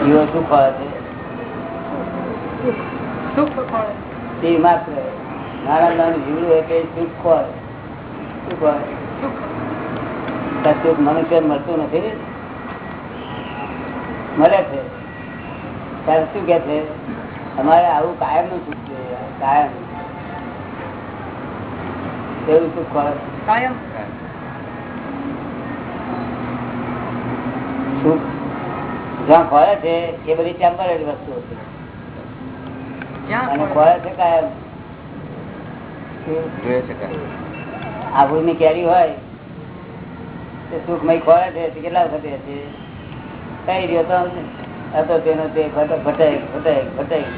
જીવો શું ફળ છે? તે માત્ર નાના નાનું જીવડું એટલે સુખ ફળ શું ફળ સુખ સુખ મનુષ્ય મળતું નથી મળે છે. ત્યારે શું કે છે? અમારે આવું કાયમનું સુખ જોઈએ. કાયમ. એવું સુખ ફળ કાયમ. સુખ જ્યાં ખોળે છે એ બધી ટેમ્પરરી વસ્તુ છે. અને. ખોળે છે કાયમ. શકાય કેરી હોય તે સુખમય ખોળે છે તે કેટલા વખતે છે? કઈ રહ્યો તો હતો તેનો તે ઘટાય ઘટાય ઘટાય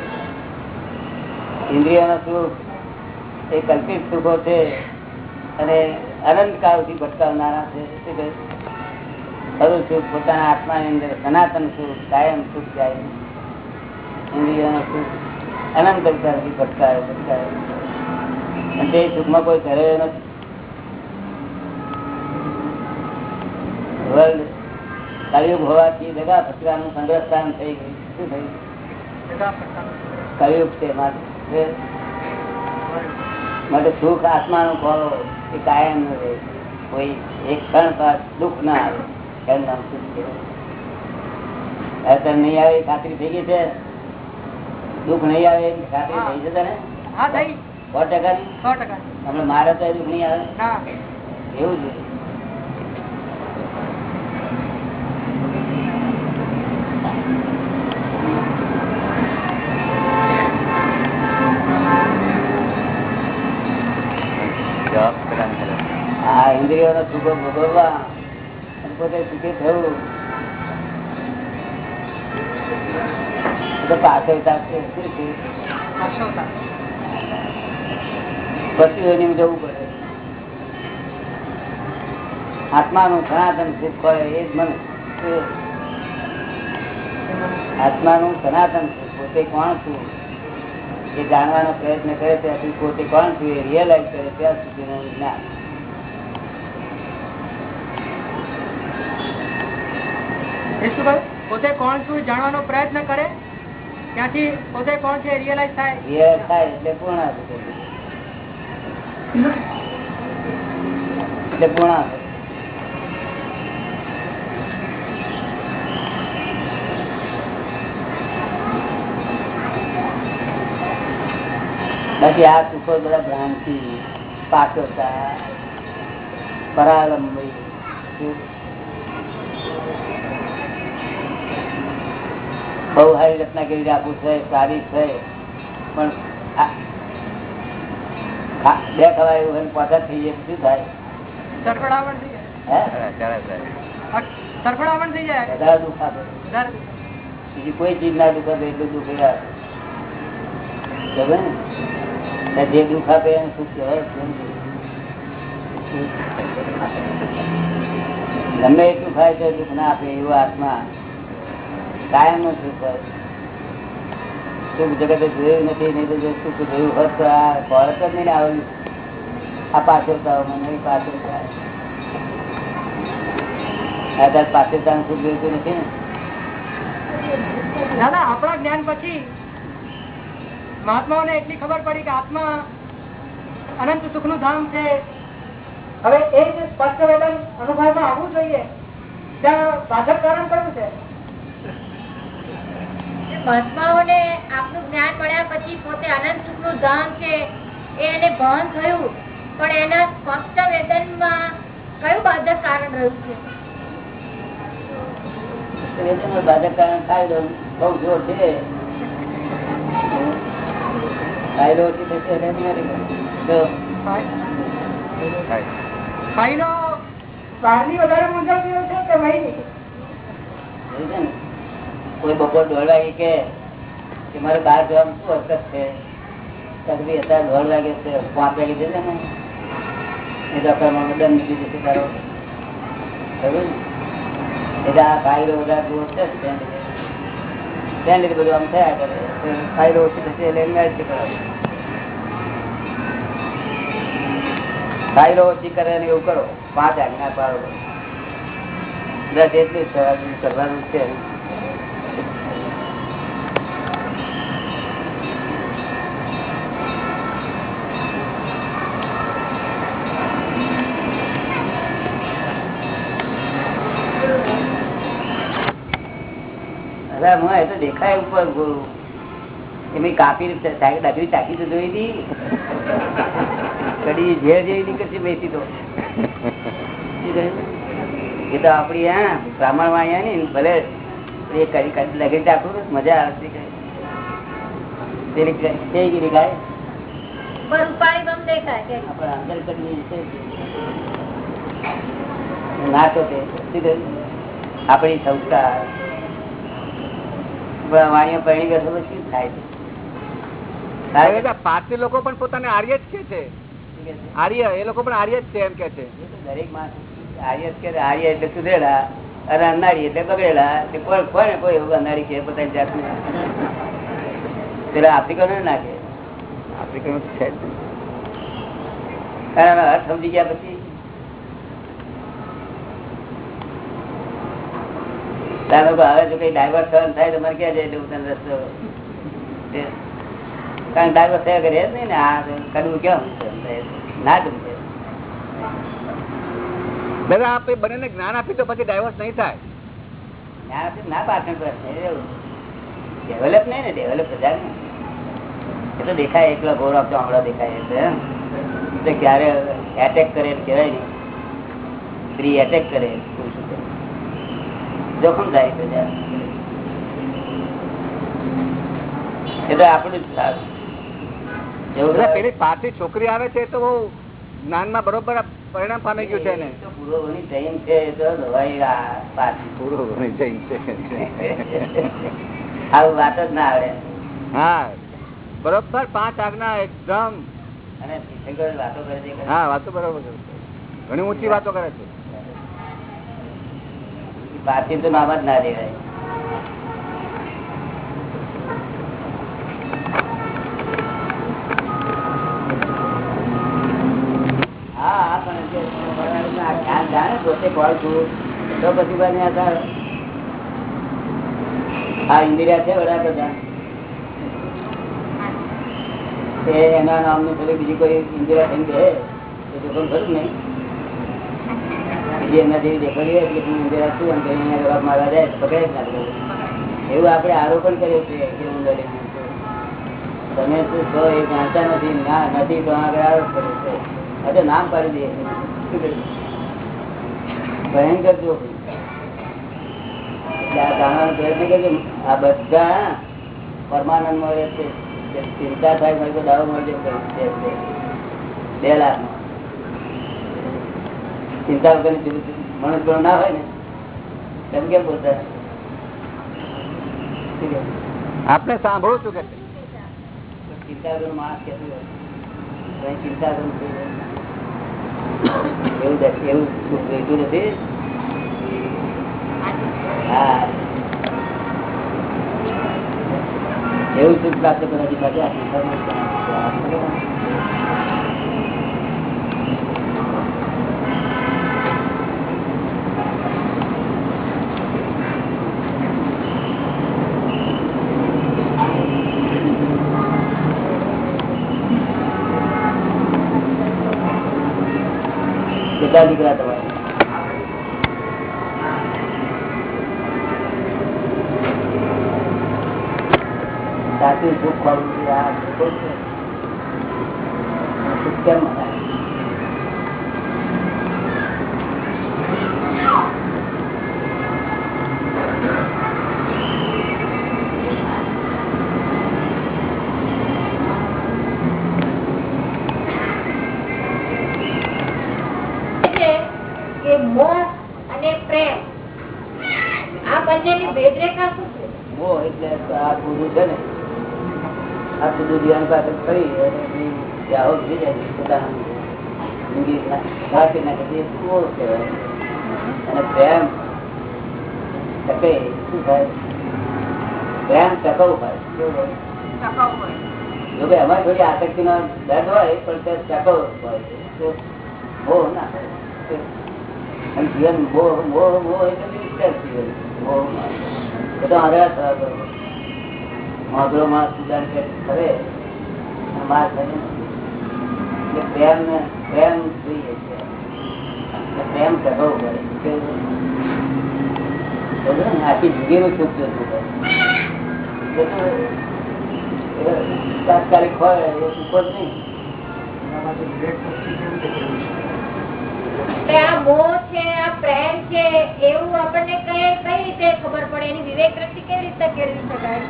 ઇન્દ્રિયોનો સુખ એ કલ્પિત સુખો છે અને અનંતકાળથી ભટકાવનારા છે. શું કહે? ખરું સુખ પોતાના આત્માની અંદર સનાતન સુખ કાયમ સુખ જાય ઇન્દ્રિયોનો સુખ અનંત અવતારથી ભટકાવે ભટકાવે. તે સુખમાં કોઈ ધરેલો નથી. વર્લ્ડ કલયુગ હોવાથી જગા ફટકાનું સંગ્રહસ્થાન થઈ ગયું. શું થયું? જગા કલયુગ છે માટે સુખ આત્માનું ખોળો એ કાયમ રહે. કોઈ એક ક્ષણ પર દુઃખ ના આવે. એનું નામ સુખ છે? નહીં આવે ખાતરી થઈ ગઈ છે? દુઃખ નહીં આવે ખાતરી થઈ છે તને સો ટકા? સો ટકા. હમણાં મારે તો દુઃખ નહીં આવે? એવું જ કરે. આ ભોગવવા પોતે સુખી થયું. પાછળતા છે શું છે? હર્ષવતા પતિઓની જવું પડે. આત્માનું સનાતન સુખ હોય એ જ મન. આત્માનું સનાતન સુખ પોતે કોણ છું? એ જાણવાનો પ્રયત્ન કરે ત્યાં સુધી પોતે કોણ છું એ રિયલાઇઝ કરે ત્યાં સુધીનું જ્ઞાન. પોતે કોણ શું જાણવાનો પ્રયત્ન કરે? ત્યાંથી પોતે કોણ છે રિયલાઈઝ થાય. એટલે પૂર્ણ એટલે બાકી આ સુખો બધા ભ્રાંતિ પાકતા પરાલંબી બહુ સારી રચના કરી આપું છે સારી છે. પણ બે ખવાય એવું હોય પાછા થઈ જાય શું થાય? તરફડાવણ થઈ જાય. હે? ચાલે ચાલે. અ- તરફડાવણ થઈ જાય. વધારે દુઃખ આપે. બીજી કોઈ ચીજ ના દુઃખ આપે એટલું દુઃખ આપે. જે દુઃખ આપે એને સુખ કહેવાય? ગમે એટલું ખાય તો દુઃખ ના આપે એવું આત્મા. કાયમનું સુખ જગતે જોયું નથી, નહીં તો જો સુખ જોયું હોત તો આ ખોરાક જ નહીં આવ્યું આ પાછળતા મને પાછળતા આ પાછળતાનું સુખ ને? એટલી ખબર પડી કે આત્મા અનંત સુખનું છે. હવે એ જે સ્પષ્ટ વેદન અનુભવમાં આવવું જોઈએ. ત્યાં પાછળ કારણ કયું છે? મહાત્માઓને આપનું જ્ઞાન મળ્યા પછી પોતે આનંદ સુખનું ધામ છે એ એને ભાન થયું પણ એના સ્પષ્ટ વેદનમાં કયું બાધક કારણ રહ્યું છે વેદનનું બાધક કારણ કાયદો બહુ જોર છે ફાયદો ઓછી થશે એને નહીં તો થાય ભાઈનો બહારની વધારે મૂંઝવતી છે કે ભાઈ કોઈ બપોર દોઢ વાગે કે મારે બહાર જવાનું શું હરકત છે? બી અત્યારે દોઢ વાગે છે, પાંચ વાગે જશે ને? એ તો આપણને દંડ નીકળી જશે તારો. ખબર? એટલે આ ફાયદો વધારે જોર છે ત્યાં લીધે. બધું આમ થયા કરે. ફાયદો ઓછી થશે એટલે એમને જ કરાવે ફાયદો ઓછી કરે ને એવું કરો. પાંચ આજ્ઞા પાડો. બધા એટલું જ કરવાનું છે. દેખાય ઉપર ગુરુ એમની કાપી ડગરી ચાકી તો જોઈ હતી. કડી ઝેર જેવી નીકળશે બેસી તો. એ તો આપડી હા બ્રાહ્મણમાં અહીંયા ને ભલે એ કરી લગી ચાકું મજા આવે છે કઈ દેખાય ના તો? આપણી સંસ્કાર વાણીઓ પરણી બેઠો તો શું થાય છે? પારસી લોકો પણ પોતાને આર્ય જ કે છે? આર્ય એ લોકો પણ આર્ય જ છે એમ કે છે. દરેક માણસ આર્ય જ કે આર્ય એટલે સુધરેલા અને અનાળી એટલે બગડેલા. કોઈ કોઈ એવું અનાળી કે પોતાની જાતને. પેલા આફ્રિકનો ના કે. આફ્રિકન અર્થ સમજી ગયા પછી તારે લોકો જો કઈ થાય તો મને ક્યાં જાય એટલે તને રસ્તો કારણ ડાયવર્ટ થયા કરે જ નહીં ને. આ કરવું કેમ ના ગમશે દાદા આપણે બંનેને જ્ઞાન આપી તો પછી ડાયવર્સ નહીં થાય. જ્ઞાન આપી ના પાછળ પ્રશ્ન ડેવલપ નહીં ને ડેવલપ બધા ને. એ તો દેખાય એકલો ગોળ આપતો હમણાં દેખાય એટલે ક્યારે એટેક કરે કહેવાય નહીં. સ્ત્રી એટેક કરે. જોખમ છે ત્યાં. આપણું જ સારું પેલી પારસી છોકરી આવે છે તો બહુ જ્ઞાનમાં બરોબર પરિણામ પામી ગયું છે ને પૂર્વની જૈન છે તો પાછી. પૂરું જૈન છે. આવું વાત જ ના આવે હા બરોબર પાંચ આજ્ઞા એકદમ. અને વાતો કરે છે હા વાતો બરોબર છે. ઘણી ઊંચી વાતો કરે છે. પાછી તો નામ જ ના દેવાય ઇન્દિરા છે વડાપ્રધાન. એના નામની પેલી બીજી કોઈ ઇન્દિરા થઈને કહે તો જોખમ ખરું નહીં. આપણે આરોપણ કર્યું છે કે જાણતા નથી, ના, નથી, તો આગળ આરોપ કર્યો છે. અચ્છા નામ પાડી દઈએ ભયંકર જો. આ બધા પરમાનંદ મળે છે. ચિંતા થાય મને તો દાવો મળે બે લાખ ચિંતા વગર મનુષ્ય ગુણ ના હોય ને તેમ કેમ બોલતા શું કહે? આપણે સાંભળું છું કે છે. ચિંતા વગર માણસ કેતું હોય કઈ ચિંતા વગર થઈ જાય. એવું દે- એવું સુખ જોઈતું નથી હા એવું સુખ પ્રાપ્ત કરવાથી પાછું આ સંસારમાં કેટલા દીકરા મોહ કહેવાય અને પ્રેમ ટકે શું થાય? પ્રેમ ટકાઉ હોય? જો કે અમારી થોડી આસક્તિ નો દર્દ હોય પણ તે ટકાઉ હોય. તો ના હોય. જીવન બહુ બહુ બહુ એટલે જીવન. એ તો થવા માં સુધાર કરે. માર કરે પ્રેમ પ્રેમ જોઈએ છે. પ્રેમ પડે? આખી જિંદગીનું સુખ જોતું તાત્કાલિક હોય એ સુખ જ નહીં. આ મોહ છે આ પ્રેમ છે એવું આપણને કઈ કઈ રીતે ખબર પડે? એની વિવેક દ્રષ્ટિ કેવી રીતે કેળવી શકાય?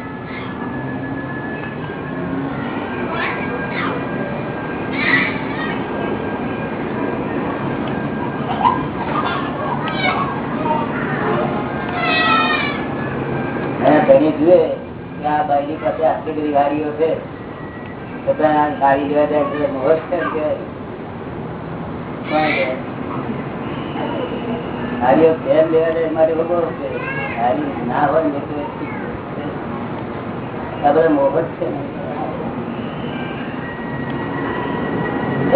જુએ કે આ બાઈની પાસે આટલી બધી ગાડીઓ છે. છતાં ગાડી ને તો બધા મોહક છે ને.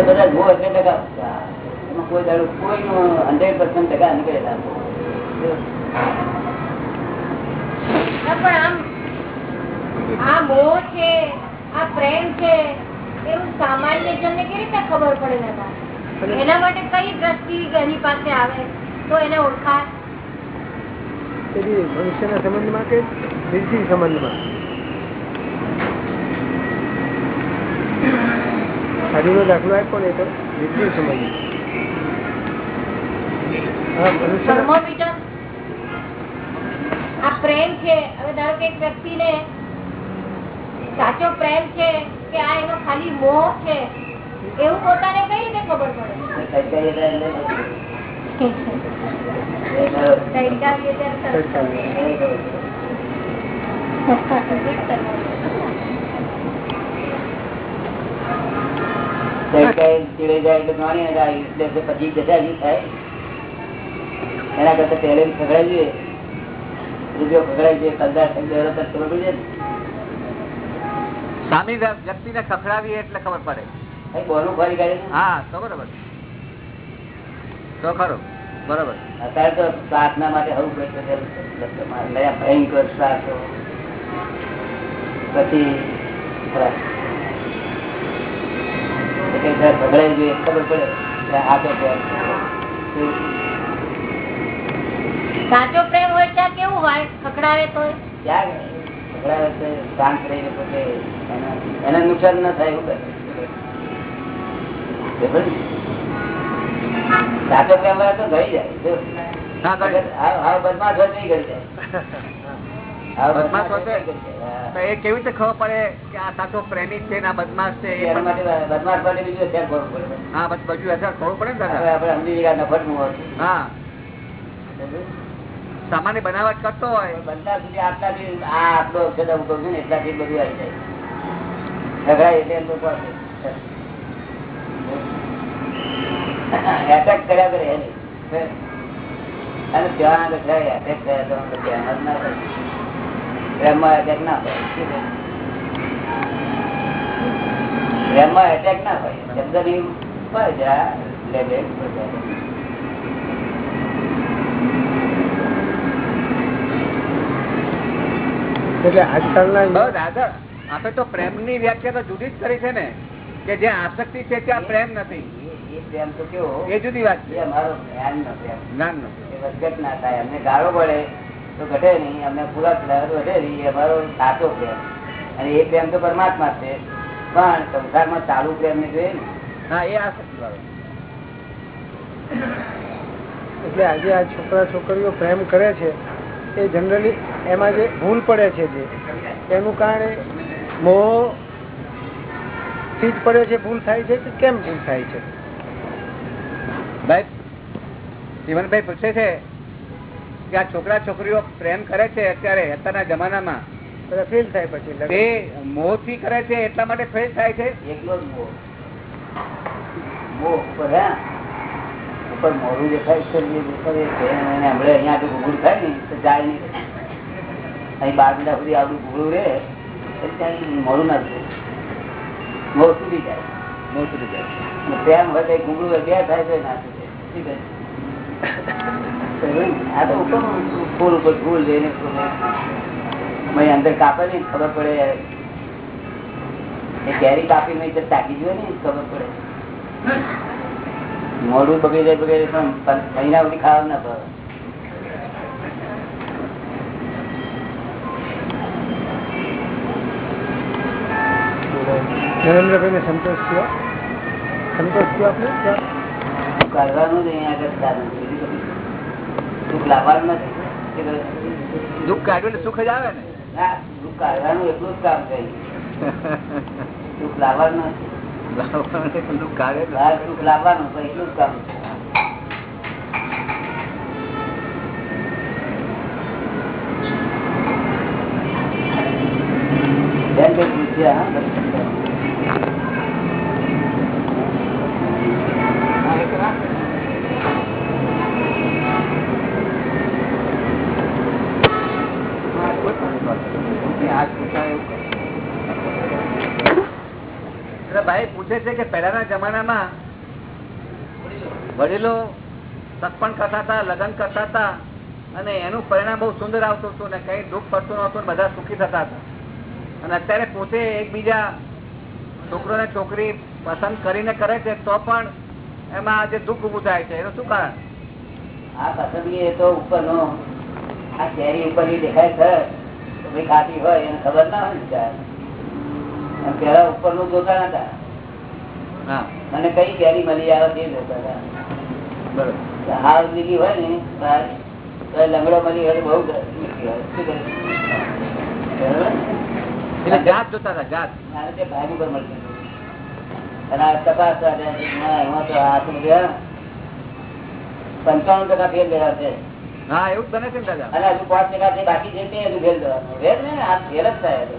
બધા કોઈ દાડો કોઈનું હંડ્રેડ પર્સન્ટ ટકા નીકળેલા પણ આમ આ મોહ છે આ પ્રેમ છે એવું સામાન્ય જનને કેવી રીતે ખબર પડે દાદા? એના માટે કઈ દ્રષ્ટિ એની પાસે આવે? તો એને ઓળખાય. તેથી સંબંધમાં કે નિર્જીવ સંબંધમાં? સાડીનો દાખલો આપ્યો ને તો નિર્જી સંબંધ. આ પ્રેમ છે ધારો કે એક વ્યક્તિને સાચો પ્રેમ છે કે આ એનો ખાલી મોહ છે એવું પોતાને કઈ રીતે ખબર પડે. પછી એના કરતા પહેલે જોઈએ. રૂપિયો ખગડાઈ જોઈએ કલદાર થઈ ગયો તો ખબર જાય ને. સામી એટલે ખબર પડે. બોલું ફરી કાઢી હા તો બરોબર. તો ખરું બરોબર. અત્યારે તો પ્રાર્થના માટે હવું પડે ભયંકર શ્વાસો. પછી ખબર પડે આ તો છે. સાચો પ્રેમ હોય ત્યાં કેવું હોય? ખકડાવે તો શાંત રહીને પોતે એને નુકસાન ના થાય એવું ને? સાચો પ્રેમ હોય તો ઈ જાય. બદમાશ હોય જાય. એ કેવી રીતે ખબર પડે કે આ સાચો પ્રેમી છે ના બદમાશ છે બદમાશ માટે બીજું કરવું પડે હા બસ બધું હજાર ખબર પડે ને આપણે સમજી ગયા હોય. હા? સામાન્ય બનાવટ કરતો હોય. બનતા સુધી આટલાથી આ આટલો અક્ષર હું કહું બધું આવી જાય. એટેક કર્યા કરે અને ત્યાં આગળ એટેક થયા તો ધ્યાન એટેક ના કહે? પ્રેમમાં એટેક ના થાય શબ્દની ઉપર જા લે. એટલે આજકાલના દાદા આપણે તો પ્રેમની વ્યાખ્યા તો જુદી જ કરી છે ને કે જે આસક્તિ છે ત્યાં પ્રેમ નથી. પ્રેમ તો કેવો? એ જુદી વાત છે. અમારો જ્ઞાન નો પ્રેમ. જ્ઞાન નથી વધઘટ ના થાય. અમને ગાળો પડે તો ઘટે નહીં. અમને પૂરા ખવડાવે નહીં. અમારો સાચો પ્રેમ. અને એ પ્રેમ તો પરમાત્મા છે. પણ સંસારમાં ચાલુ પ્રેમ ને જોઈએ ને. હા એ આસક્તિ વાળો. એટલે આજે આ છોકરા છોકરીઓ પ્રેમ કરે છે. એ જનરલી એમાં જે ભૂલ પડે છે જે એનું કારણે મોહથી જ પડે છે ભૂલ થાય છે કે કેમ ભૂલ થાય છે? ભાઈ જીવનભાઈ પૂછે છે કે આ છોકરા છોકરીઓ પ્રેમ કરે છે અત્યારે અત્યારના જમાનામાં? બધા ફેલ થાય પછી એ તે મોહથી કરે છે એટલા માટે ફેલ થાય છે? એકલો જ મોહ. મોહ હે મોડું દેખાય છે હમણાં અહીંયા આગળ ઘૂઘુડ થાય ને, તો જાય નહીં. અહીં બાર મહિના સુધી આવડું ઘૂઘડું રહે, એટલે ત્યાં મોડું ના થાય મોહ સુધી જાય. મોહ સુધી જાય. પ્રેમ તો ઘૂઘડું બે થાય તો ના કહે? આ તો ઉપર ફૂલ ઉપર ફૂલ લઈને અંદર કાપે ને ખબર પડે. કેરી કાપી નહીં તો તાકી જોઈએ ને ખબર પડે. મોડું બગડી જાય બગડી પણ મહિના સુધી ખાવા ના પડે સંતોષ થયો? સંતોષ થયો આપણે કરવાનું જ અહીંયા દુઃખ લાવવાનું નથી? સુખ જ આવે ને? ના દુઃખ કાઢવાનું એટલું જ કામ થઈ દુઃખ લાવવાનું નથી. લાવવાનું એટલું જ કામ છે. પૂછે છે કે પહેલાના જમાનામાં વડીલો સત્પણ કરતા હતા, લગ્ન કરતા હતા અને એનું પરિણામ બહુ સુંદર આવતું હતું ને કઈ દુઃખ પડતું નહોતું બધા સુખી થતા હતા. અને અત્યારે પોતે એકબીજા છોકરો ને છોકરી પસંદ કરીને કરે છે તો પણ એમાં આજે દુઃખ ઉભું થાય છે. એનું શું કારણ? આ પસંદગી એ તો ઉપરનો, આ કેરી ઉપર દેખાય છે. ખાતી હોય એને ખબર ના હોય ને બિચારા. અને પેલા જોતા નતા. મને કઈ કેરી મળી આવે તે જોતા હતા હાર લીધી હોય ને બહાર, તો લંગડો મળી હોય. બહુ? એટલે જાત જોતા હતા જાત. મારે તે ભાગ ઉપર મળતી. અને આ તપાસ એમાં તો તો બધા પંચાણું ટકા ફેલ ગયા છે. હા એવું બને છે દાદા. અને હજુ પાંચ ટકા જે બાકી છે તે હજુ દેવાનું ને? આ ફેલ જ થાય હજુ.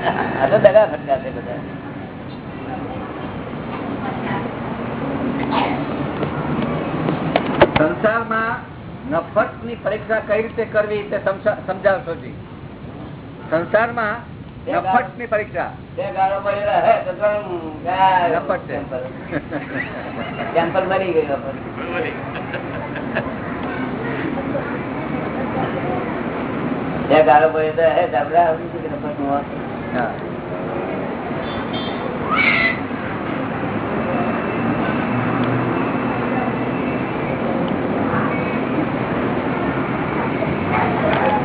આ તો દગા ફટકા છે બધા. સંસારમાં નફટની પરીક્ષા કઈ રીતે કરવી તે સમજાવશો જી. સંસારમાં નફટની પરીક્ષા. બે ગાળો પડેલા હે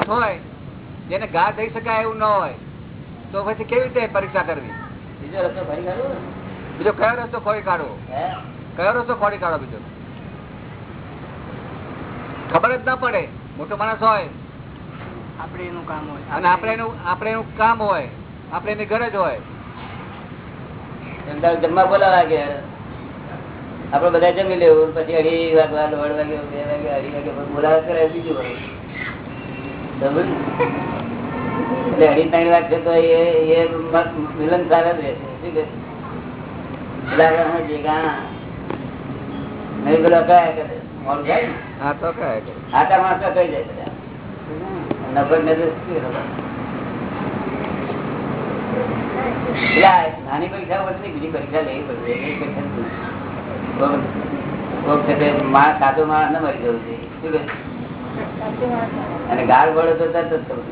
હોય. જેને ગા દઈ શકાય એવું ન હોય તો પછી કેવી રીતે પરીક્ષા કરવી? બીજો રસ્તો ફરી કાઢો બીજો કયો રસ્તો ખોરી કાઢવો? કયો રસ્તો ખોરી કાઢો બીજો? ખબર જ ના પડે. મોટો માણસ હોય. આપણે એનું કામ હોય. અને આપણે એનું આપણે એનું કામ હોય. આપણે એની જ હોય. જમવા બોલાવા કે આપડે બધા જમી લેવું પછી અઢી વાગવા દોઢ વાગે બે વાગે અઢી વાગે બોલાવા કરે બીજું હોય એટલે અઢી ત્રણ વાગ તો એ મિલન સારા જ રહેશે શું કે નહીં પેલા કયા કરે? મોડું થાય ને? હા તો કયા કરે. આટા માણસો કહી જાય બધા. નફર ને તો શું ખબર? એટલે આ નાની પરીક્ષા પડશે બીજી પરીક્ષા લેવી પડશે એક સાધુ માણસ ન મરી જવું છે શું? અને ગાળ વળે તો તરત જ થવું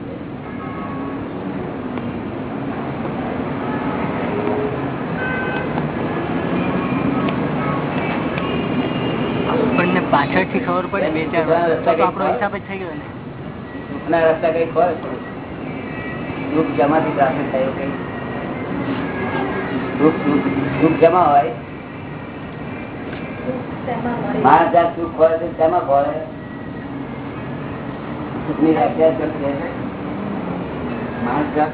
પાછળથી ખબર પડે બે ચાર વાર. તો તો આપણો હિસાબ જ થઈ ગયો ને. રસ્તા કઈ ખોર દુઃખ જમાથી પ્રાપ્ત થાય એવું કઈ દુઃખ દુઃખ દુઃખ જમા હોય માણસ જાત સુખ હોય તો શેમાં ખોરે સુખની વ્યાખ્યા શું છે માણસ જાત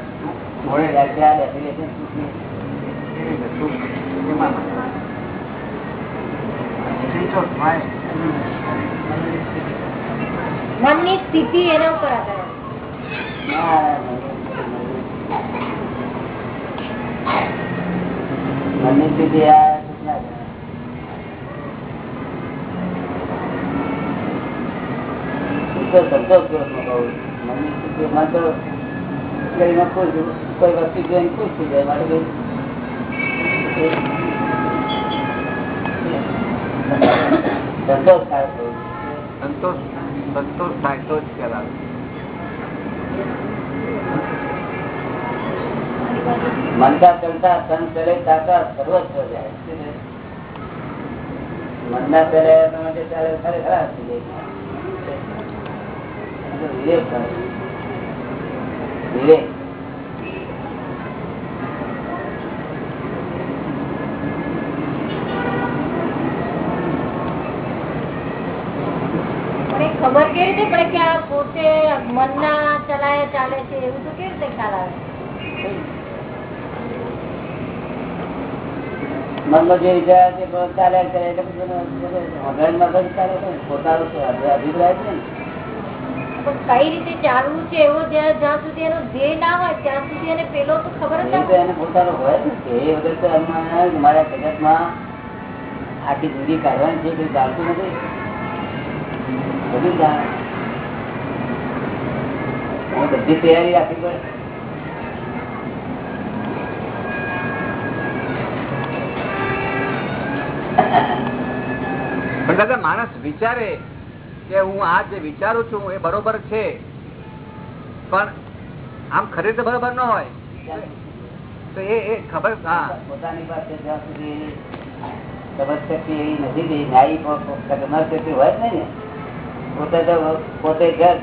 સુખની વ્યાખ્યા definition સુખની. મનની સ્થિતિ એના ઉપર આધાર ના, મનની સ્થિતિ આ સુખના છે. તો સંતોષ પૂર્વક નો કહું. મનની સ્થિતિમાં તો કરીને ખુશ કોઈ વસ્તુ જોઈને ખુશ થઈ જાય. મારે કઈ સંતોષકારક થવું સંતોષ સંતોષ થાય તો જ કહેવાય મનતા ચલતા, સંત ચલે તાતા સર્વસ્વ જાય. મનના ચલે તમારે ચાલે, ખરે ખરા ખબર કેવી રીતે પડે કે આ પોતે મનના ચલાય ચાલે છે? એવું તો કેવી રીતે ખ્યાલ આવે? મનમાં જે વિચાર કરે એટલે. પોતાનો અભિપ્રાય છે કઈ રીતે ચાલવું છે એવો જ્યાં સુધી એનો ધ્યેય ના હોય ત્યાં સુધી એને પેલો તો ખબર જ એને પોતાનો હોય ને એ વગર તો મારા જગતમાં આખી જિંદગી કાઢવાની છે કઈ ચાલતું નથી. બધું જાણે. બધી તૈયારી રાખવી પડે. દાદા, માણસ વિચારે કે હું આ જે વિચારું છું એ બરોબર છે, પણ આમ ખરી રીતે બરોબર ન હોય. તો એ એ ખબર, હા. પોતાની પાસે જ્યાં સુધી ને. પોતે પોતે જજ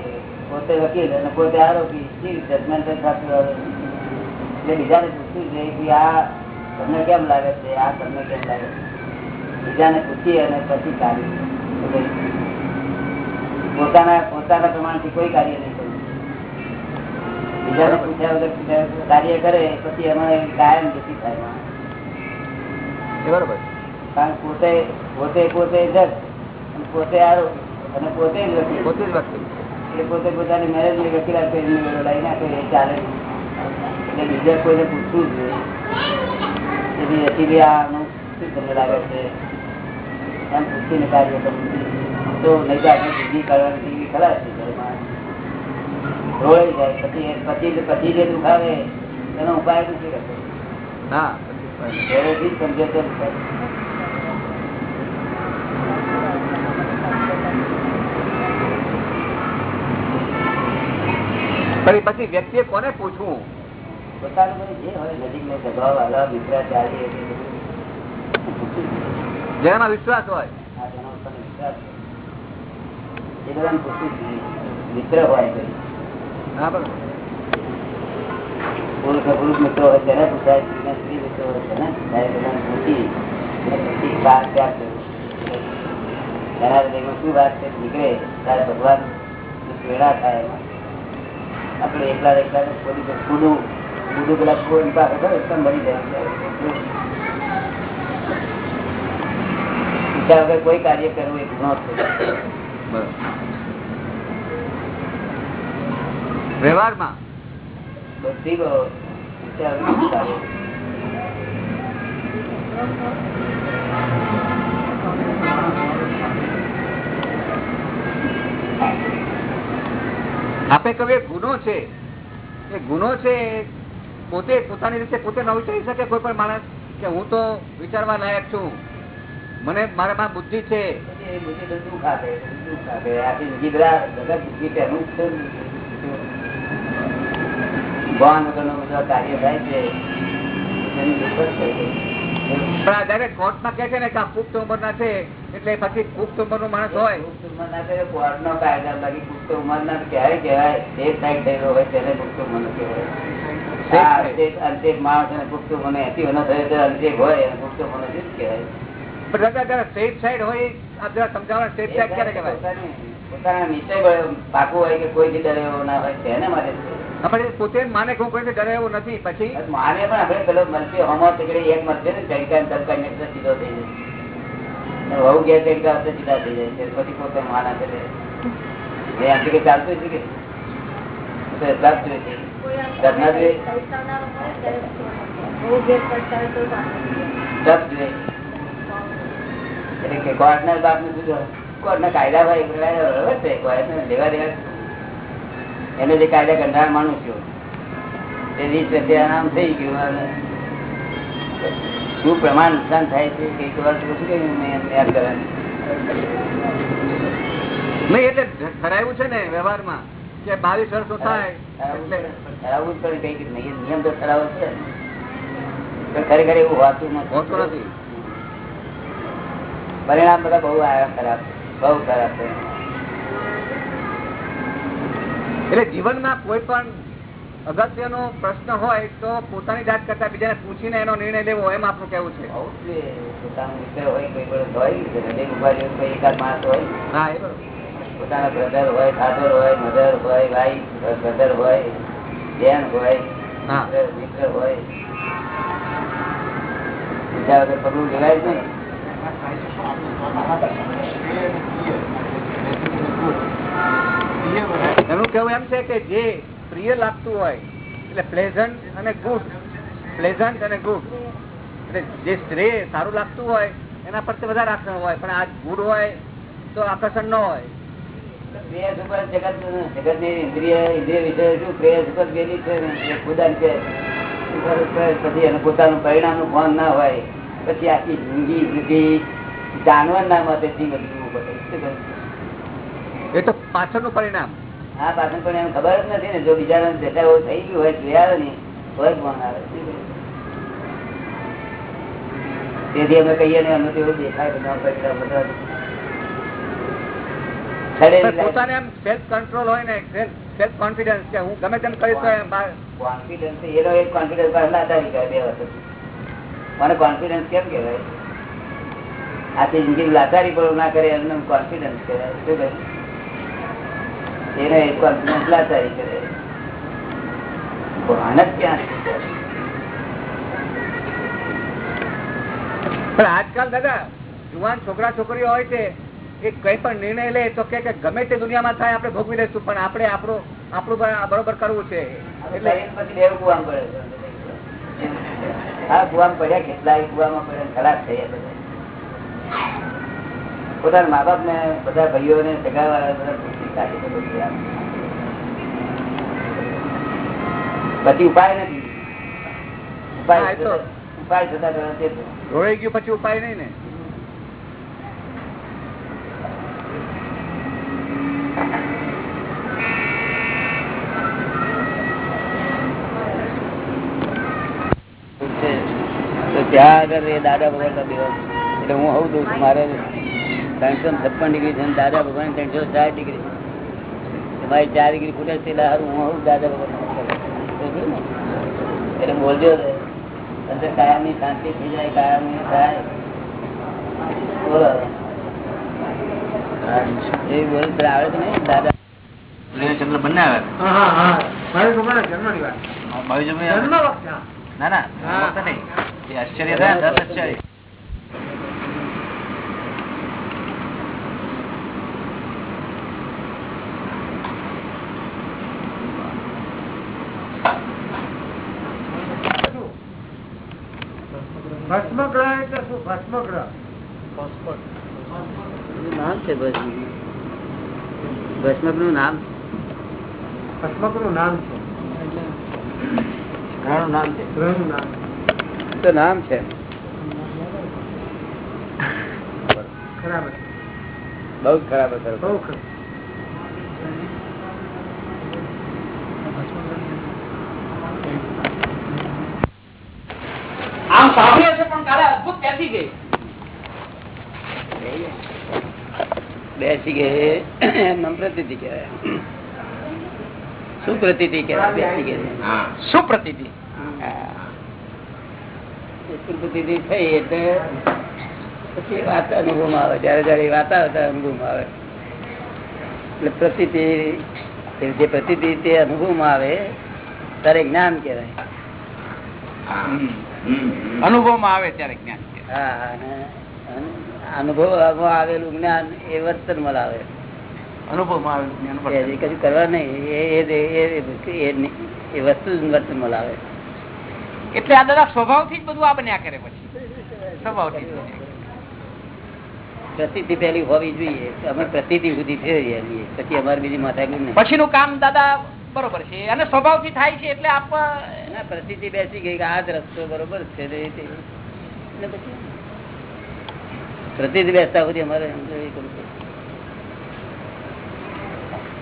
પોતે વકીલ અને પોતે આરોપી જજમેન્ટ થતું આવે એટલે તમને કેમ લાગે છે, આ તમને કેમ લાગે છે? બીજાને પૂછીએ અને પછી કાર્ય. પોતાના પોતાના પ્રમાણથી કોઈ કાર્ય નહીં કરવું બીજાને પૂછ્યા વગર કાર્ય કરે પછી એમાં કાયમ જતી થાય. બરોબર. કારણ પોતે પોતે પોતે જગ અને પોતે આરો અને પોતે જ વકીલ. પોતે જ વસ્તુ એટલે પોતે પોતાની મેરેજની વકીલાત કરીને લઈ નાખે એ ચાલે. એટલે બીજા કોઈને પૂછવું જોઈએ. એથી આનું શું તમને લાગે છે. એમ પૂછીને કાર્ય કરવું તો નહીં તો આપણે જિંદગી કાઢવાની જિંદગી ખલાસ થઈ જાય માણસ. રોળાઈ જાય પછી એ- પછી પછી જે દુઃખ આવે એનો ઉપાય નથી કરતો હા ઘરેથી જ સમજે તો થાય. પછી પછી વ્યક્તિએ કોને પૂછવું? પોતાનું બધું જે હોય નજીકના સગા વાલા મિત્રાચારી એ વિશ્વાસ હોય. મિત્ર હોય હા બરોબર. પુરુષ પુરુષ મિત્ર હોય તેને પૂછાય સ્ત્રીને સ્ત્રી મિત્ર હોય તેને પૂછાય. બધાને પૂછી પછી વાત ત્યાગ કરવું. એના હૃદયમાં શું વાત છે? નીકળે. ત્યારે ભગવાન પ્રેરણા થાય એમાં. આપણે એકલા એકલા ખોલી. કૂદું કૂદું પેલા કોઈ પાસે એકદમ મળી જાય. પૂછ્યા વગર કોઈ કાર્ય કરવું એ ગુનો વ્યવહારમાં? બધી આપે એ ગુનો છે. એ ગુનો છે પોતે પોતાની રીતે પોતે ન વિચારી શકે કોઈ પણ માણસ કે હું તો વિચારવા લાયક છું. મને બુદ્ધિ છે. બુદ્ધિ છે. ને. કહે છે ને કે પુખ્ત છે એટલે પછી પુખ્ત ઉંમરનો માણસ હોય. પુખ્ત ઉંમરના છે ને કાયદા બાકી પુખ્ત ક્યારે કહેવાય એ સાઈડ થયેલો હોય તેને પુખ્ત ઉંમરનો કહેવાય. Safe આ અંતે- અંતે માણસ અને પુખ્ત ઉંમર એસી વર્ષનો થયો તો અંતે હોય અને પુખ્ત ઉંમરનો જ કહેવાય. સાઈડ હોય આ જરા સમજાવવા સેફ સાઈડ ક્યારે કહેવાય? પોતાની- પોતાના નીચે પાકું હોય કે કોઈ ડરે એવો ના હોય તેને માટે આપણે પોતે માને કે હું કોઈને ડરે એવું નથી પછી? માને પણ આપણે પેલો મળશે હોમો તીકડી એક મળશે ને ચડકા ને ધબકા ને સીધો થઈ જાય. વહુ ગયા ચડકા હશે સીધા થઈ જાય. પછી પોતે માના કરે આથી એ આમ કે ચાલતું છે કે? જોઈએ. કોઈ જોઈએ એટલે કે શું કાયદા ભાઈ છે? લેવા દેવા એને જે કાયદા કંટાળ માનું છું. તે રીત નામ થઈ ગયું. શું પ્રમાણ નુકસાન થાય છે કંઈક વાર શું કહ્યું યાદ કરવાનું. નહીં એટલે ઠરાયું છે ને વ્યવહારમાં કે બાવીસ વર્ષો થાય એટલે ઠરાવવું જ પડે કંઈક. નિયમ તો ઠરાવો છે. ખરેખર એવું હોતું હોતું નથી નથી. પરિણામ બધા બહુ ખરાબ બહુ ખરાબ છે. એટલે જીવનમાં કોઈ પણ અગત્યનો પ્રશ્ન હોય તો પોતાની જાત કરતા બીજાને પૂછીને એનો નિર્ણય લેવો એમ આપણું કેવું છે. પોતાનો બ્રધર હોય ફાધર હોય મધર હોય વાઈફ બ્રધર હોય. બેન હોય. મિત્ર- મિત્ર હોય. બીજા વગર પગલું લેવાય જ નહીં. એનું કેવું એમ છે કે જે પ્રિય લાગતું હોય, એટલે પ્લેઝન્ટ અને ગુડ પ્લેઝન્ટ અને ગુડ એટલે જે શ્રેય સારું લાગતું હોય, એના પ્રત્યે વધારે આકર્ષણ હોય, પણ આ ગુડ હોય, તો આકર્ષણ ન હોય. ઉપર જગત જગતની ઇન્દ્રિય ઇન્દ્રિય વિષય શું પ્રેયસ ઉપર ગયેલી છે? ને ખુદા છે. ભાન ના હોય. પછી આખી જિંદગી જાનવર ના મતે જીવ જીવવું પડે એ તો પાછળનું પરિણામ. હા પાછળ પરિણામ ખબર જ નથી ને. જો બીજા જતા થઈ ગયું હોય જોયા ને હોય જ આવે? તેથી અમે કહીએ ને અમે તો એવું દેખાય પોતાને એમ સેલ્ફ કંટ્રોલ હોય ને સેલ્ફ કોન્ફિડન્સ કે હું ગમે તેમ કરીશ કોન્ફિડન્સ એનો એક કોન્ફિડન્સ પર કરે બે વખત. મને કોન્ફિડન્સ કેમ કહેવાય? આખી જિંદગી લાચારી પણ ના કરે એમને કોન્ફિડન્સ કરે શું કહે? એને કોન્ફિડન્સ લાચારી કરે. ભાન ક્યાં પણ આજકાલ દાદા જુવાન છોકરા છોકરીઓ હોય છે એ કઈ પણ નિર્ણય લે તો કે ગમે તે દુનિયામાં થાય આપણે ભોગવી લઈશું પણ આપણે આપણું આપણું બર- બરોબર કરવું છે. એટલે પછી કુવામાં પડે. હા કુવામાં પડ્યા કેટલાય કુવામાં પડ્યા ખરાબ થયા બધા. પોતાના મા બાપ ને બધા ભાઈઓ ને સગા વાળા બધા પછી ઉપાય નથી. ઉપાય હા, એ તો- ઉપાય થતા થતા ગયું પછી ઉપાય નહીં ને? ત્યાં આગળ એ દાદા ભગવાન ના દેવા એટલે હું હવું દઉં છું મારે ત્રણસો છપ્પન ડિગ્રી છે દાદા ભગવાન ત્રણસો ચાર ડિગ્રી. છે મારી ચાર ડિગ્રી ખૂટે છે એટલે હું હવું દાદા ભગવાન એટલે બોલજો અંદર કાયમની શાંતિ થઈ જાય કાયમની થાય. બોલો એ બોલ તને આવડે નહીં? દાદા. ચંદ્ર બંને આવે. ના ના આશ્ચર્ય થયા દસ આશ્ચર્ય. નામ છે ભસ્મ. ભસ્મકનું નામ છે. ઘણું નામ છે? નામ. તો નામ છે. ખરાબ બહુ ખરાબ અસર. બઉ ખરાબ આમ સાંભળ્યો છે પણ કાલે અદભુત બેસી ગઈ ગયે એમ કહેવાય. થઈ એટલે પછી વાત અનુભવમાં આવે. જયારે જયારે વાત આવે ત્યારે અનુભવમાં આવે. એટલે પ્રતિથી જે પ્રતિ તે અનુભવમાં આવે ત્યારે જ્ઞાન કહેવાય. અનુભવમાં આવે ત્યારે જ્ઞાન હા અનુભવમાં આવેલું જ્ઞાન એ વર્તનમાં આવે. અનુભવમાં આવેલું કશું કરવા નહીં. એ વસ્તુ જ વર્તનમાં આવે. એટલે આ દાદા સ્વભાવથી જ બધું આ બન્યા કરે પછી. સ્વભાવથી. પ્રતિથી પેલી હોવી જોઈએ. અમે પ્રતિથી સુધી છીએ. પછી અમારે બીજી માથા પછી નું કામ દાદા બરોબર છે. અને સ્વભાવથી થાય છે એટલે આપ પ્રતિથી બેસી ગઈ કે આ જ રસ્તો બરોબર છે. પછી બેસતા સુધી અમારે.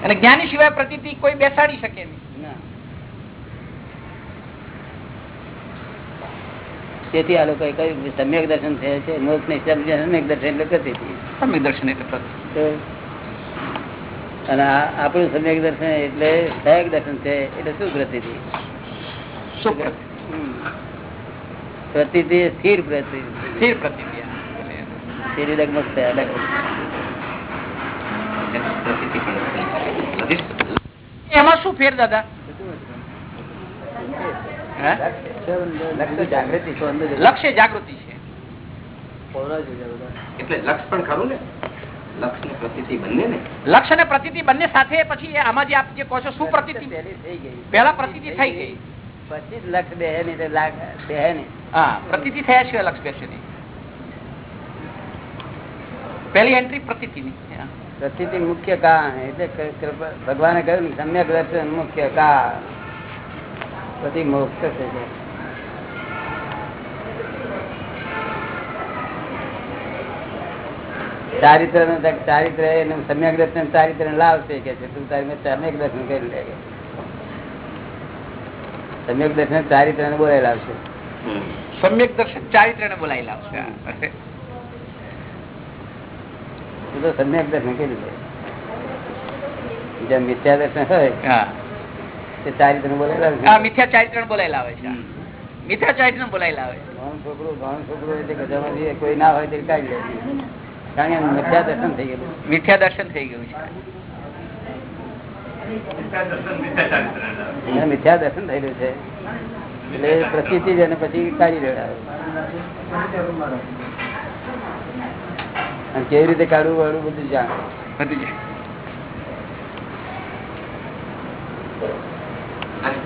અને જ્ઞાની સિવાય પ્રતિ કોઈ બેસાડી શકે તેથી આ લોકો કહ્યું સમ્યક દર્શન થયા છે મોક્ષ ને સમ્યક દર્શન એટલે પ્રતિ સમ્યક દર્શન એટલે પ્રતિ. અને આપણું સમ્યક દર્શન એટલે સહાયક દર્શન છે એટલે શું પ્રતિ? પ્રતિ? સ્થિર પ્રતિ. સ્થિર પ્રતિક્રિયા સ્થિર ડગમગ થયા ડગમગ. એમાં શું ફેર દાદા? લક્ષ્ય જાગૃતિ. છે. એટલે લક્ષ પણ ખરું ને? લક્ષ ને પ્રતિ બંને ને? અને પ્રતિતિ બંને સાથે પછી આમાં જે આપ જે કહો છો શું પ્રતિતિ? પહેલી થઈ ગઈ. પેલા પ્રતિતિ થઈ ગઈ. પછી લક્ષ બે નહીં લાખ બે નહીં. હા પ્રતિ થયા છે લક્ષ બેસે નહીં. પહેલી એન્ટ્રી પ્રતિની પ્રતિ મુખ્ય કારણ એટલે ભગવાને કહ્યું સમ્યક દર્શન મુખ્ય કારણ. પછી મોક્ષ થઈ જાય ચારિત્ર ચારિત્ર એનું સમ્યક દર્શન ચારિત્ર લાવશે કે છે. તું તારી સમ્યક દર્શન કરી લે. સમ્યક દર્શન ચારિત્ર ને બોલાવી લાવશે. સમ્યક દર્શન ચારિત્ર ને બોલાવી લાવશે. હા. તો સમ્યક દર્શન કરી લે જેમ મિથ્યા દર્શન હોય હા. તે ચારિત્ર બોલાયેલા મિથ્યા ચારિત્ર બોલાયેલા આવે છે. મિથ્યા ચારિત્ર બોલાયેલા આવે લાવે છે. ગૌણ છોકરું એટલે ગજામાં કોઈ ના હોય તે કાઢી લે. કારણ કે મિથ્યા દર્શન થઈ ગયું મિથ્યા દર્શન થઈ ગયું છે. મિથ્યા દર્શન થયેલું છે. એટલે પ્રસિદ્ધિ જ અને પછી કાઢી લેવડાવે. અને કેવી રીતે કાઢવું વાળું બધું જાણ. બધું જાય.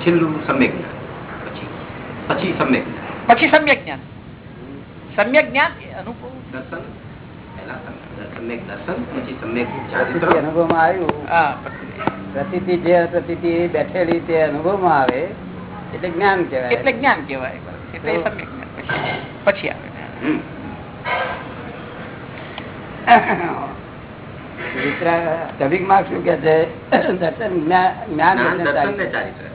છેલ્લું સમ્યક પછી પછી સમ્યક પછી સમ્યક જ્ઞાન. સમ્યક જ્ઞાન અનુભવ. દર્શન. બેઠેલી તે અનુભવમાં આવે એટલે જ્ઞાન કહેવાય. એટલે જ્ઞાન કહેવાય. એટલે એ પછી પછી આવે. માં શું કે છે? દર્શન જ્ઞાન દર્શન ને ચારિત્ર.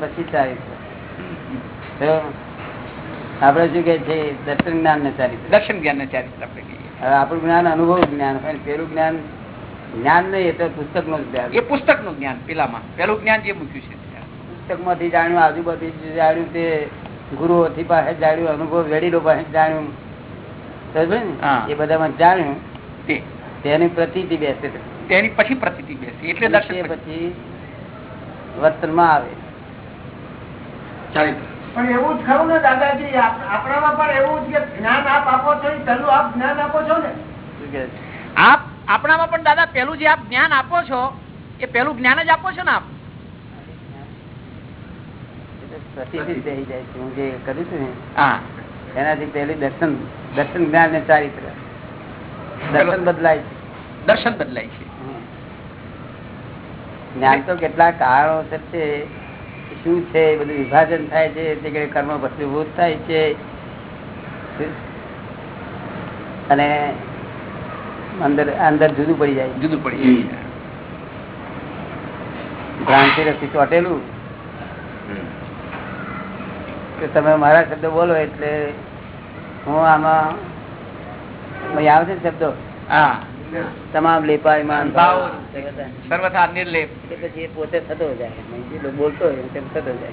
પછી તો શું કે છે? દર્શન જ્ઞાન ને ચારિત્ર દર્શન જ્ઞાન ને ચારિત્ર આપણે હવે આપણું જ્ઞાન અનુભવ જ્ઞાન હોય પેલું જ્ઞાન જ્ઞાન નહીં એ તો પુસ્તકનું જ્ઞાન. એ પુસ્તકનું જ્ઞાન પેલામાં. પેલું જ્ઞાન જે મૂક્યું છે પુસ્તકમાંથી જાણ્યું આજુબાજુ જાણ્યું તે ગુરુઓથી પાસે જાણ્યું અનુભવ વેડીલો પાસે જાણ્યું. એ બધામાં જાણ્યું. તેની પ્રતિ બેસે તેની પછી પ્રતિ બેસે એટલે દર્શન પછી. વર્તનમાં આવે. પણ એવું જ ખરું ને દાદાજી આપ- આપણામાં પણ એવું જ કે જ્ઞાન આપ આપો છો એ આપ જ્ઞાન આપો છો ને. આપ આપણામાં પણ દાદા પેલું જે આપ જ્ઞાન આપો છો એ પેલું જ્ઞાન જ આપો છો ને આપ? જ બેસી જાય છે. હું જે કર્યું છું ને હા. એનાથી પહેલી દર્શન દર્શન જ્ઞાન ને ચારિત્ર. દર્શન બદલાય છે. દર્શન બદલાય છે. જ્ઞાન તો કેટલા કારણો છે. શું છે બધું વિભાજન થાય છે તે કે કર્મ ભસ્મીભૂત થાય છે. અને અંદર અંદર જુદું પડી જાય. જુદું પડી જાય ભ્રાંતિ રસી ચોટેલું. કે તમે મારા શબ્દો બોલો એટલે હું આમાં આવે છે શબ્દો? હા. તમામ લેપાયમાન. સર્વથા નિર્લેપ. પછી એ પોતે થતો જાય. બોલતો હોય તેમ થતો જાય.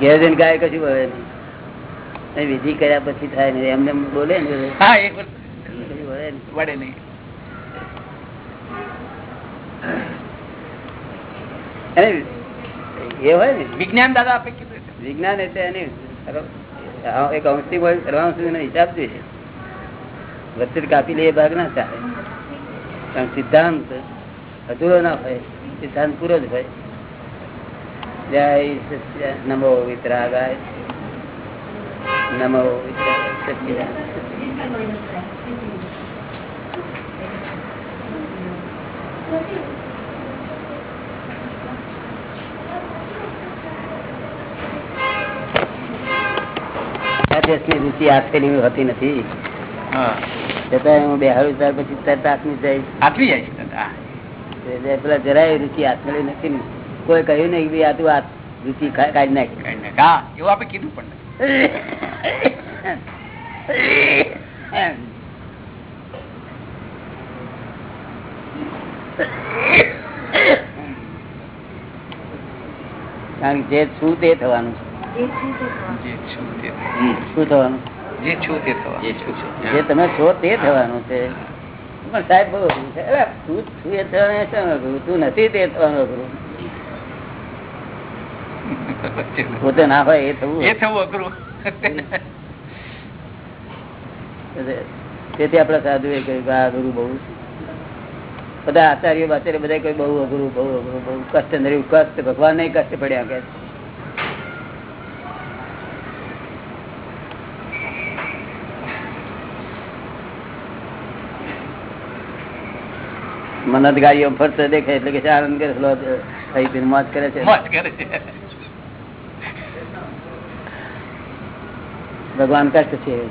ઘેર જઈને ગાય કશું હોય નહીં. વિધિ કર્યા પછી થાય ને એમને બોલે ને વડે નહીં. એ હોય ને. વિજ્ઞાન દાદા આપણે વિજ્ઞાન એટલે એની એક અંશથી હોય કરવાનો એનો હિસાબ જોઈએ વચ્ચે કાપી લે એ ભાગ ના ચાલે કારણ સિદ્ધાંત અધૂરો ના હોય. સિદ્ધાંત પૂરો જ હોય. જય. નમો વિતરાગાય. નમો દેશની રુચિ આપેલી હોતી નથી. હા. છતાં હું બેહાડું ત્યાર પછી તરત આત્મી જાય પેલા જરાય રુચિ આત્મેલી નથી કોઈ કહ્યું નહીં આ તું રુચિ કાઢી નાખ. એવું આપણે કીધું પણ. જે છું તે થવાનું જે તમે છો તે થવાનું છે. પણ સાહેબ બહુ છે. અઘરું તું નથી તે થવાનું અઘરું. પોતે ના હોય એ થવું એ થવું અઘરું. તેથી આપડા સાધુ એ કહ્યું આ અઘરું બહુ બધા આચાર્ય બાચાર્ય બધા કોઈ બહુ અઘરું બહુ અઘરું, બહુ કષ્ટ નર્યું કષ્ટ, ભગવાન નહીં કષ્ટ પડ્યા કે મનત ગાડીઓ ફરતો દેખાય એટલે કે આનંદ કરે મોજ કરે છે. મોજ કરે છે ભગવાન કષ્ટ છે કે ઉગાડે ભગત ફરે છે સમજે? પૂછી દેવું પડે. એનો ફોન કોણ કષ્ટ છે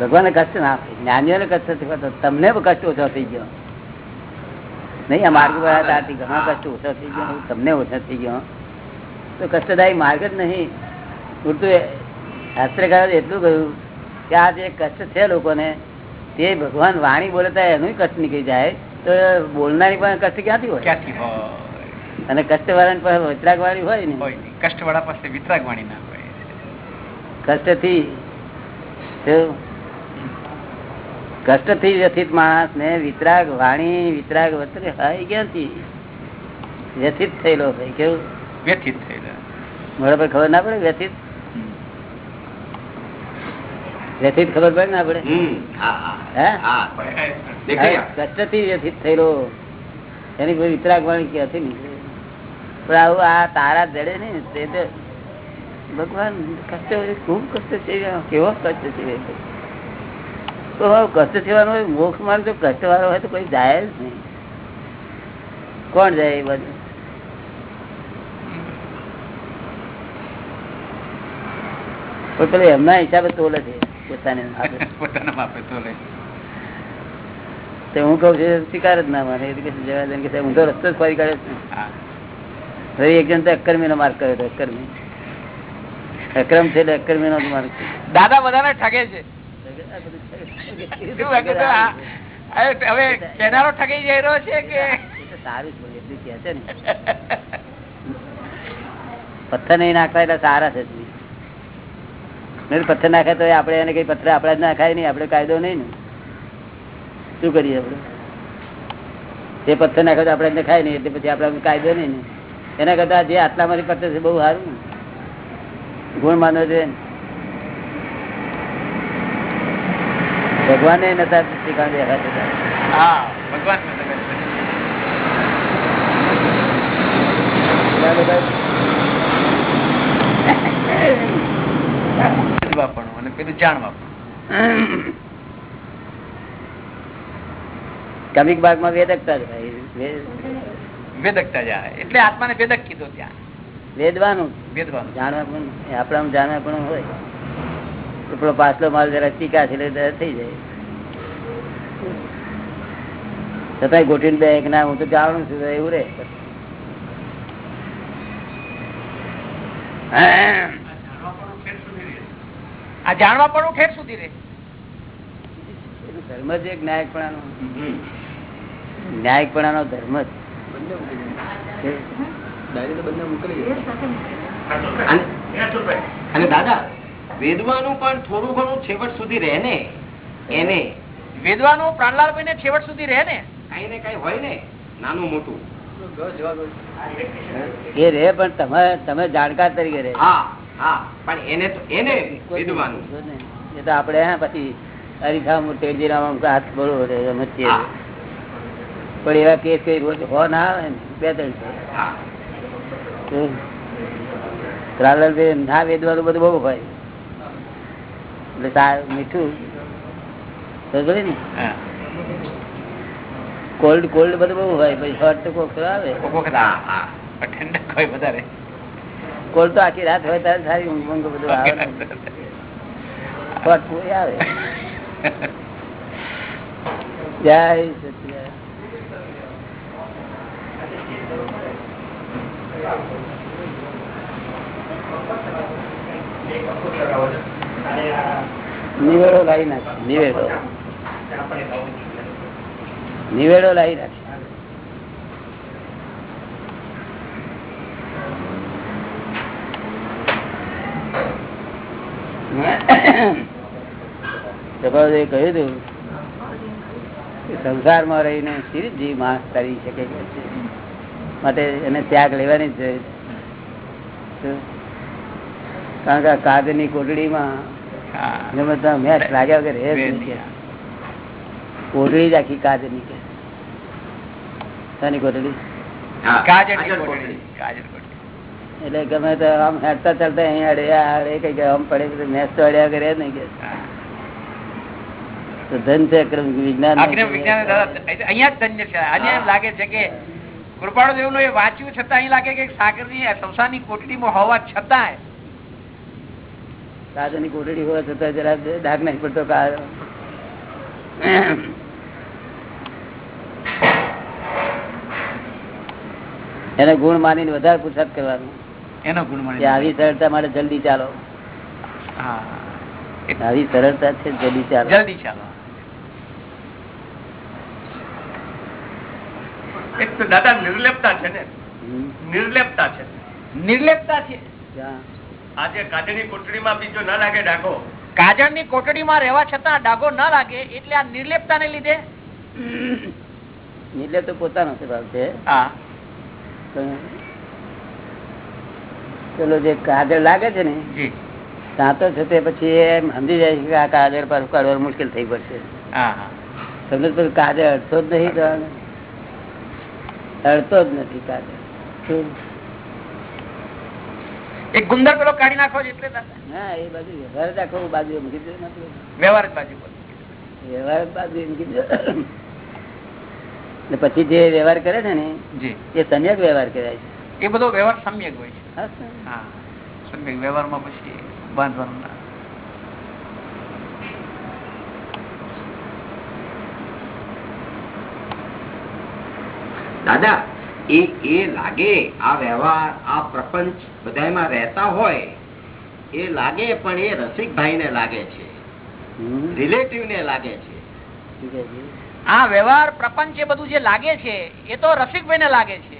ભગવાને કષ્ટ ના આપે. જ્ઞાનીઓને કષ્ટ નથી તમને કષ્ટ ઓછો થઈ ગયો. નહીં આ માર્ગ પર ઘણા કષ્ટ ઓછો થઈ ગયો. તમને ઓછો થઈ ગયો. તો કષ્ટદાયી માર્ગ જ નહીં. પૂરતું શાસ્ત્રકારે એટલું કહ્યું કે આ જે કષ્ટ છે લોકોને તે ભગવાન વાણી બોલતા એનું કષ્ટ નીકળી જાય. તો બોલનારી પણ કષ્ટ ક્યાંથી હોય? ક્યાંથી હોય? અને કષ્ટ વાળા પાસે વિતરાગ વાળી હોય ને કષ્ટ વાળા પાસે વિતરાગ વાણી ના હોય. કષ્ટથી કષ્ટથી વ્યથિત માણસ ને વિતરાગ વાણી વિતરાગ વતરે હાય ક્યાંથી? વ્યથિત થયેલો ભાઈ કેવું? વ્યથિત થયેલો. પર ખબર ના પડે વ્યથિત? વ્યથિત ખબર પડે ના આપડે. કષ્ટથી વ્યથિત થયેલો. એની કોઈ વિતરાગ વાણી કે હતી પણ આવું આ તારા જડે ને તે તો ભગવાન કષ્ટ ખૂબ કષ્ટ છે કેવો કષ્ટ છે તો. હવે કષ્ટ થવાનો હોય મોક્ષ માર્ગ જો કષ્ટ વાળો હોય તો કોઈ જાય જ નહીં. કોણ જાય એ બાજુ પણ પેલા એમના હિસાબે તોલે છે. પોતાને પોતાના માપે તો લે. હું કઉ છું સ્વીકાર જ ના મારે જવા દે કે તો રસ્તો જ ફરી કાઢ્યો છે. હા. ફરી એક જણ તો અક્કરમી નો માર્ગ કર્યો હતો અક્કરમી અક્રમ છે અક્કરમી નો છે. દાદા બધાને ઠગે છે. શું લાગે છે? આ- હવે હવે કેનારો ઠગી જઈ રહ્યો છે કે? સારું જ બોલે, એટલું કે છે ને. પથ્થર નહીં નાખતા એટલે સારા છે નહીં. નહીં પથ્થર નાખે તો આપણે એને કઈ પથ્થર આપડે જ નાખાય નહીં આપણે કાયદો નહીં ને. શું કરીએ આપણે? તે પથ્થર નાખે તો આપણે ખાય નહીં એટલે પછી આપણે કાયદો નહીં ને. એના કરતા જે આટલામાંથી પથ્થર છે બહુ સારું ગુણ માનો છે ને. ભગવાને નતા શીખવા દેખાતા હા ભગવાન બાપણું અને પેલું જાણવા કમિક ભાગમાં વેદકતા વેદકતા જાય એટલે આત્માને વેદક કીધો ત્યાં. વેદવાનું. વેદવાનું. જાણવા પણ આપણા જાણવા પણ હોય. પેલો પાછલો માલ જરા ટીકા છે એટલે થઈ જાય. છતાંય ગોઠવીને બે એક ના હું તો જાણું છું તો એવું રે આ જાણવા પણ ઠેર સુધી રે ધર્મ જ એક ન્યાયપણાનો. ન્યાયપણાનો ધર્મ જ. અને- અને દાદા વેદવાનું પણ થોડું ઘણું છેવટ સુધી રહે ને? એને? વેદવાનું પ્રાણલાલભાઈ ને છેવટ સુધી રહે ને? કઈ ને કઈ હોય ને? નાનું મોટું. એ રે પણ તમે તમે જાણકાર તરીકે રે હા. આપડે પછી હરીફા તેજી રામ હાથ બોલો રે અમે છીએ હા. પણ એવા કેસ કઈ રોજ હો ના આવે ને બે ત્રણ. ના વેદવાનું બધું બહુ હોય. એટલે સારું મીઠું. સમજો ને? કોલ્ડ કોલ્ડ બધું બહુ હોય પછી હોટ તો કોક આવે. ઠંડક હોય વધારે. કોલ્ડ તો આખી રાત હોય ત્યારે સારી ઊંઘ ઊંઘ બધું આવે. ને. આવે. જય. નિવેડો લાવી નાખે. નિવેડો. નિવેડો લાવી નાખે. સભાએ કહ્યું હતું કે સંસારમાં રહીને સી માસ કરી શકે માટે એને ત્યાગ લેવાની જ છે. કારણ કે કાગળની કોટડીમાં મેચ લાગ્યા વગર. કોટડી જ આખી કાગળની કે. શાની કોટડી. એટલે ગમે તો આમ હેડતા ચાલતા અહીંયા અડ્યા અડે કઈ કે આમ પડે મેચ તો અડ્યા વગર એ નહીં કે. ધન છે અક્રમ વિજ્ઞાન અહીંયા જ ધન્ય છે. એમ લાગે છે કે કૃપાળુ દેવનું એ વાંચ્યું છતાં અહીં લાગે કે સાગરની સંસારની કોટડીમાં હોવા છતાંય કાગળની કોટડી હોય છતાં જરા ડાક નહીં પડતો એને ગુણ માની વધારે પૂછાત કરવાનું. એનો ગુણ માની આવી સરળતા માટે જલ્દી ચાલો. હા. આવી સરળતા છે જલ્દી ચાલો. જલ્દી ચાલો. એક તો દાદા નિર્લેપતા છે ને. નિર્લેપતા છે. નિર્લેપતા છે. આજે કાજળની કોટડીમાં બીજો ના લાગે ડાકો કાજળની કોટડીમાં રહેવા છતાં ડાઘો ના લાગે એટલે આ નિર્લેપતાને લીધે? નિર્લેપ તો પોતાનો સ્વભાવ છે. ચલો જે કાજળ લાગે છે ને જી. ત્યાં તો છે તે પછી એમ સમજી જાય છે કે આ કાજળ પર કાઢવાનું મુશ્કેલ થઈ પડશે. હા હા. તમને તો કાગળ અડતો જ નહીં તો અડતો જ નથી કાઢે એક ગુંદર પેલો કાઢી નાખો એટલે હા એ બાજુ વ્યવહાર જ આખો બાજુ વ્યવહાર બાજુ. વ્યવહાર બાજુ દે પછી જે વ્યવહાર કરે છે ને એ સમ્યક વ્યવહાર કહેવાય છે. એ બધો વ્યવહાર સમ્યક હોય છે? હા સમ્યક. વ્યવહારમાં પછી બાંધવાનું ના દાદા એ એ લાગે આ વ્યવહાર આ પ્રપંચ બધામાં રહેતા હોય એ લાગે પણ એ રસિકભાઈ ને લાગે છે. રિલેટિવ ને લાગે છે? આ વ્યવહાર પ્રપંચ એ બધું જે લાગે છે એ તો રસિકભાઈ ને લાગે છે.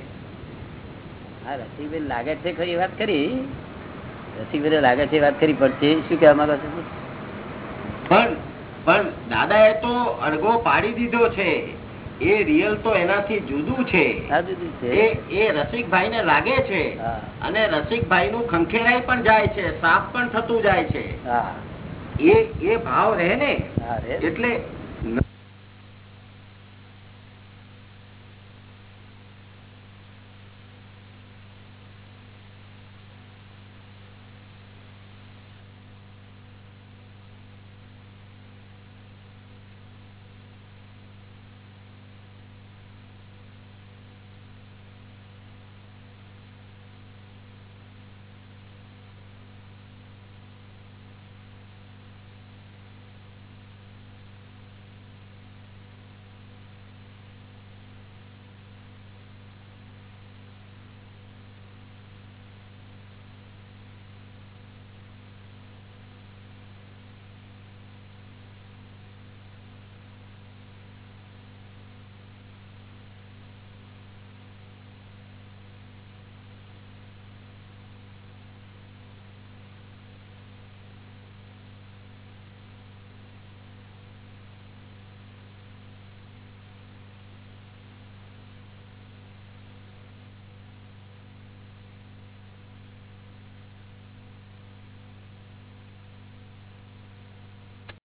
હા રસિકભાઈ લાગે છે ખરી વાત કરી રસિકભાઈ લાગે છે વાત કરી પણ શું કહેવા માંગો છો? પણ પણ દાદા એ તો અડગો પાડી દીધો છે. એ રિયલ તો એનાથી જુદું છે. એ રસિકભાઈ ને લાગે છે. અને રસિકભાઈ નું ખંખેરાઈ પણ જાય છે સાફ પણ થતું જાય છે. એ એ ભાવ રહે ને. એટલે